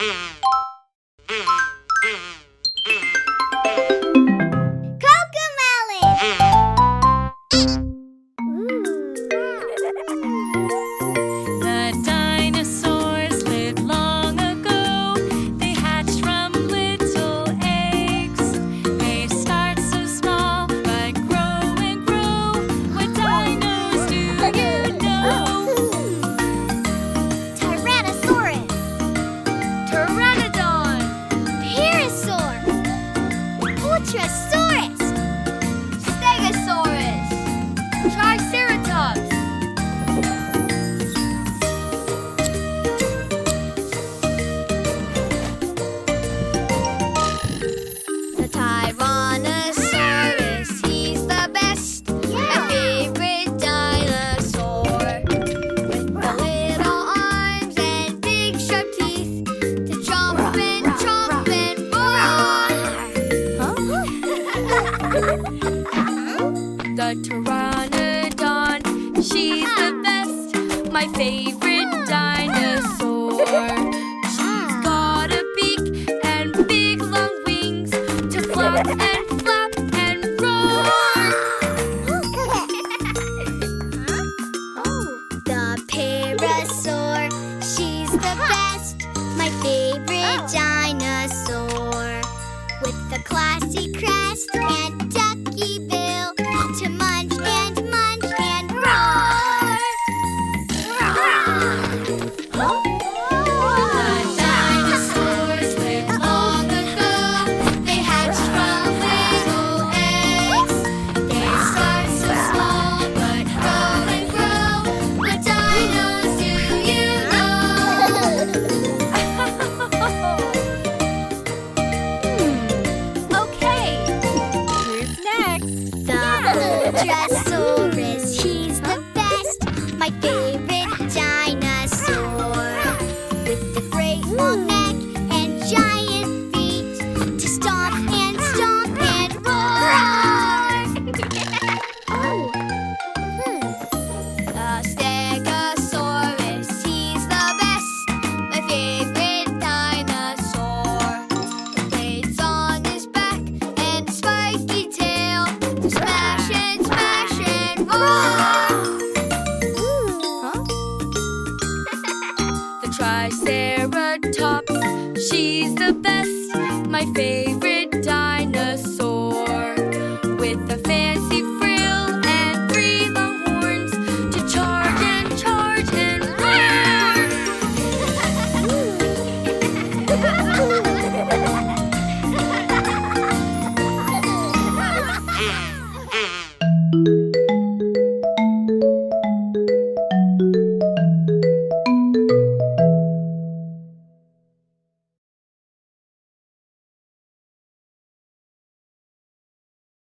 Mm-hmm. a pteranodon. She's the uh-huh. best, my favorite uh-huh. dinosaur. She's uh-huh. got a beak and big long wings to flap and flap and roar. Oh, the Pterosaur, she's the best, my favorite oh. dinosaur. With the classy crest and Dress so Triceratops. She's the best, my favorite